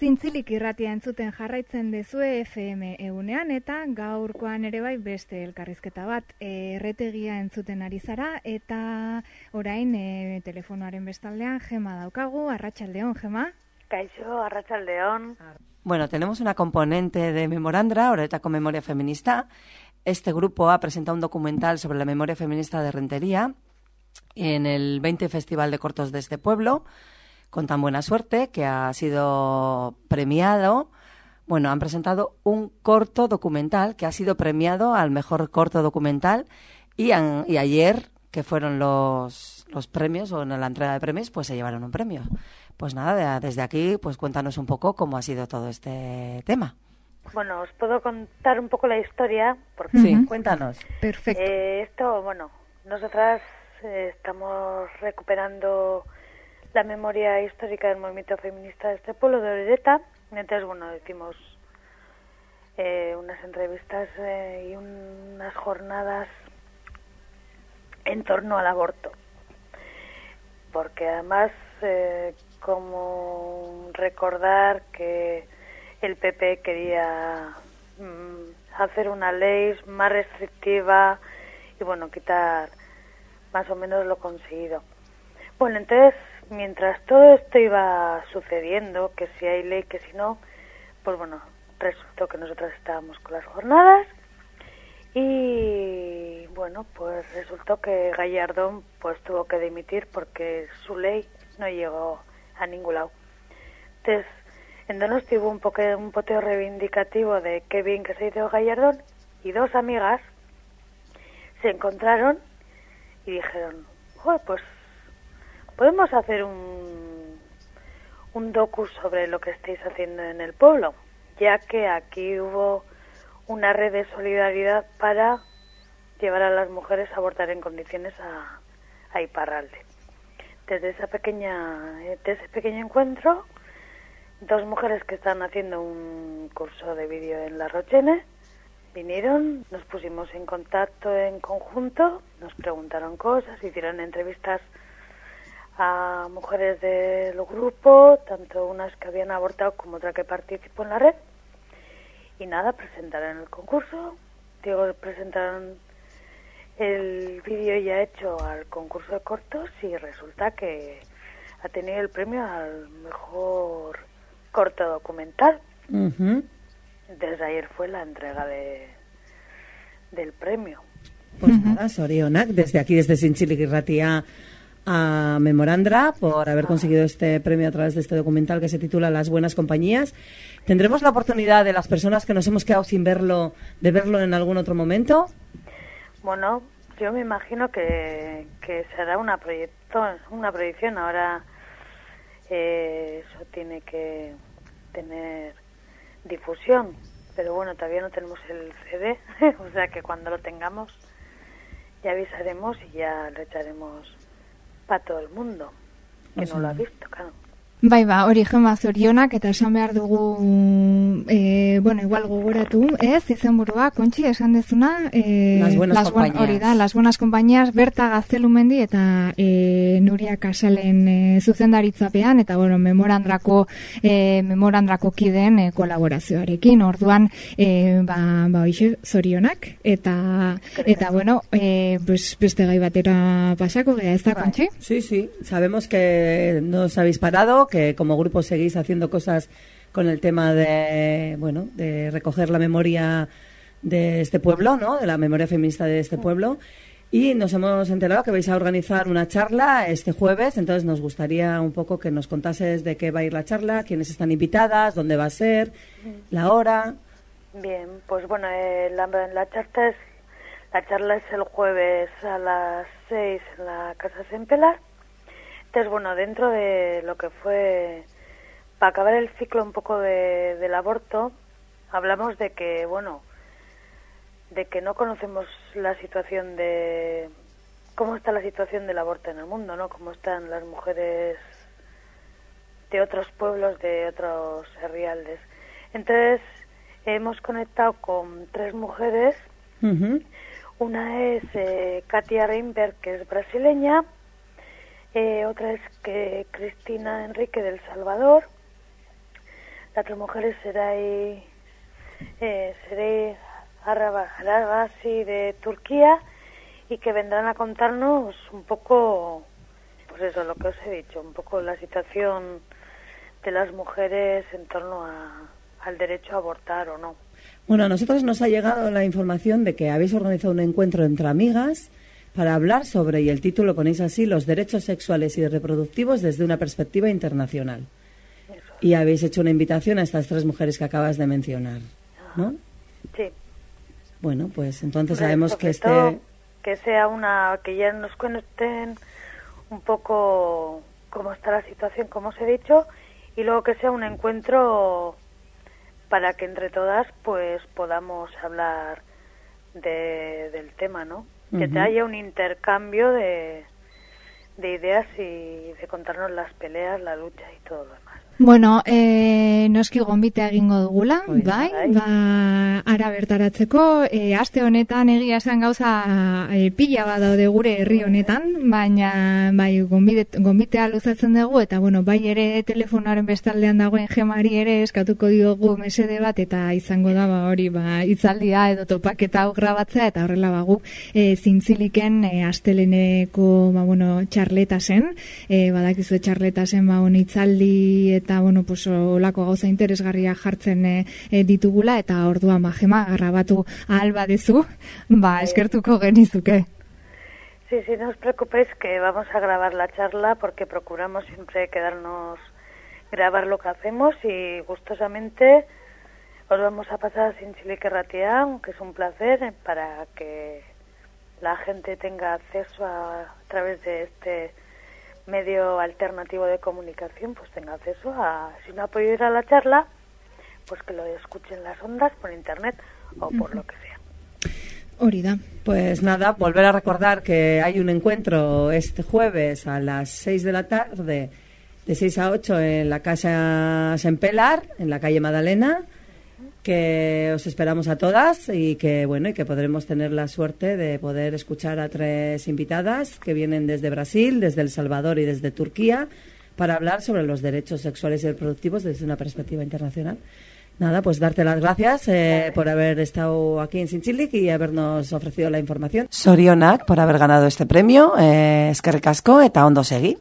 Zintzilik irratia entzuten jarraitzen dezue FM egunean eta gaurkoan ere bai beste elkarrizketa bat erretegia entzuten ari zara eta orain e, telefonoaren bestaldean Gema daukagu, Arratsaldeon Gema. Kaixo, Arratsaldeon. Bueno, tenemos una componente de Memorandra, ahorita con Memoria Feminista. Este grupo ha presentado un documental sobre la memoria feminista de Rentería en el 20 Festival de Cortos de este pueblo con tan buena suerte que ha sido premiado. Bueno, han presentado un corto documental que ha sido premiado al mejor corto documental y, y ayer, que fueron los, los premios o en la entrega de premios, pues se llevaron un premio. Pues nada, desde aquí, pues cuéntanos un poco cómo ha sido todo este tema. Bueno, os puedo contar un poco la historia. Porque, sí, cuéntanos. Perfecto. Eh, esto, bueno, nosotras eh, estamos recuperando la memoria histórica del movimiento feminista de este pueblo de Orereta. Entonces, bueno, decimos eh, unas entrevistas eh, y unas jornadas en torno al aborto. Porque además, eh, como recordar que el PP quería mm, hacer una ley más restrictiva y, bueno, quitar más o menos lo conseguido. Bueno, entonces mientras todo esto iba sucediendo, que si hay ley, que si no, pues bueno, resultó que nosotros estábamos con las jornadas y bueno, pues resultó que Gallardón pues tuvo que dimitir porque su ley no llegó a ningún lado. Entonces, en Donosti hubo un, poco, un poteo reivindicativo de qué bien que se hizo Gallardón y dos amigas se encontraron y dijeron, pues podemos hacer un, un docu sobre lo que estáis haciendo en el pueblo, ya que aquí hubo una red de solidaridad para llevar a las mujeres a abortar en condiciones a, a Iparralde. Desde esa pequeña, desde ese pequeño encuentro, dos mujeres que están haciendo un curso de vídeo en La Rochene vinieron, nos pusimos en contacto en conjunto, nos preguntaron cosas, hicieron entrevistas a mujeres del grupo, tanto unas que habían abortado como otra que participó en la red. Y nada, presentaron el concurso. Digo, presentaron el vídeo ya hecho al concurso de cortos y resulta que ha tenido el premio al mejor corto documental. Desde ayer fue la entrega de, del premio. Pues nada, Sorionak, desde aquí, desde Sinchili Ratia a Memorandra por haber conseguido este premio a través de este documental que se titula Las buenas compañías. ¿Tendremos la oportunidad de las personas que nos hemos quedado sin verlo, de verlo en algún otro momento? Bueno, yo me imagino que, será una, proyecto, una proyección. Ahora eh, eso tiene que tener difusión. Pero bueno, todavía no tenemos el CD, o sea que cuando lo tengamos ya avisaremos y ya le echaremos para todo el mundo que no lo ha visto, claro. Bai, ba, hori jema zorionak eta esan behar dugu, e, bueno, igual gogoratu, ez, izen burua, kontxi, esan dezuna, e, las buenas las compañías. Hori da, las buenas compañías, Berta Gaztelumendi eta e, Nuria Kasalen e, zuzendaritzapean, eta, bueno, memorandrako, e, memorandrako kideen e, kolaborazioarekin, orduan, e, ba, ba, oixe, zorionak, eta, eta, bueno, e, pues, beste gai batera pasako, gara, ez da, kontxi? Sí, sí, sabemos que nos habéis parado, que como grupo seguís haciendo cosas con el tema de, bueno, de recoger la memoria de este pueblo, ¿no? De la memoria feminista de este pueblo. Y nos hemos enterado que vais a organizar una charla este jueves, entonces nos gustaría un poco que nos contases de qué va a ir la charla, quiénes están invitadas, dónde va a ser, la hora. Bien, pues bueno, eh, la, charla es, la charla es el jueves a las seis en la Casa Sempelar entonces, bueno, dentro de lo que fue, para acabar el ciclo un poco de, del aborto, hablamos de que, bueno, de que no conocemos la situación de cómo está la situación del aborto en el mundo, ¿no? Cómo están las mujeres de otros pueblos, de otros herrialdes. Entonces, hemos conectado con tres mujeres. Una es eh, Katia Reinberg, que es brasileña, eh, otra es que Cristina Enrique del Salvador, las tres mujeres seréis, eh, Arabasi de Turquía y que vendrán a contarnos un poco, pues eso, lo que os he dicho, un poco la situación de las mujeres en torno a, al derecho a abortar o no. Bueno, a nosotros nos ha llegado la información de que habéis organizado un encuentro entre amigas para hablar sobre, y el título ponéis así, los derechos sexuales y reproductivos desde una perspectiva internacional. Y habéis hecho una invitación a estas tres mujeres que acabas de mencionar, ¿no? Sí. Bueno, pues entonces sabemos que este... Que sea una... que ya nos cuenten un poco cómo está la situación, como os he dicho, y luego que sea un encuentro para que entre todas pues podamos hablar de, del tema, ¿no? Que te haya un intercambio de, de ideas y de contarnos las peleas, la lucha y todo lo demás. Bueno, e, noski gonbite egingo dugula, bai, bai, ba, ara bertaratzeko, e, aste honetan egia esan gauza e, pila bat daude gure herri honetan, baina bai, gonbitea luzatzen dugu, eta bueno, bai ere telefonaren bestaldean dagoen gemari ere eskatuko diogu mesede bat, eta izango da, ba, hori, ba, itzaldia edo topaketa hau grabatzea, eta horrela bagu, e, zintziliken e, asteleneko, ba, bueno, txarleta zen, e, badakizue txarleta zen, ba, bueno, itzaldi eta eta bueno, pues, olako gauza interesgarria jartzen e, ditugula eta orduan ba, jema grabatu alba dezu, ba, eskertuko genizuke. Sí, sí, no os preocupéis que vamos a grabar la charla porque procuramos siempre quedarnos, grabar lo que hacemos y gustosamente os vamos a pasar sin chile que que es un placer para que la gente tenga acceso a, a través de este medio alternativo de comunicación pues tenga acceso a, si no ha podido ir a la charla, pues que lo escuchen las ondas por internet o por lo que sea. Orida. Pues nada, volver a recordar que hay un encuentro este jueves a las 6 de la tarde, de 6 a 8 en la Casa Sempelar, en la calle Madalena que os esperamos a todas y que bueno y que podremos tener la suerte de poder escuchar a tres invitadas que vienen desde Brasil, desde El Salvador y desde Turquía para hablar sobre los derechos sexuales y reproductivos desde una perspectiva internacional. Nada, pues darte las gracias eh, por haber estado aquí en Sinchilik y habernos ofrecido la información. Sorionak por haber ganado este premio, eh, eskerrik asko eta ondo segi.